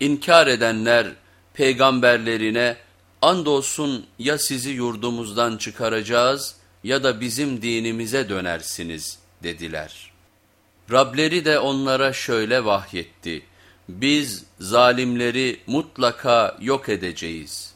İnkar edenler peygamberlerine andolsun ya sizi yurdumuzdan çıkaracağız ya da bizim dinimize dönersiniz dediler. Rableri de onlara şöyle vahyetti, biz zalimleri mutlaka yok edeceğiz.''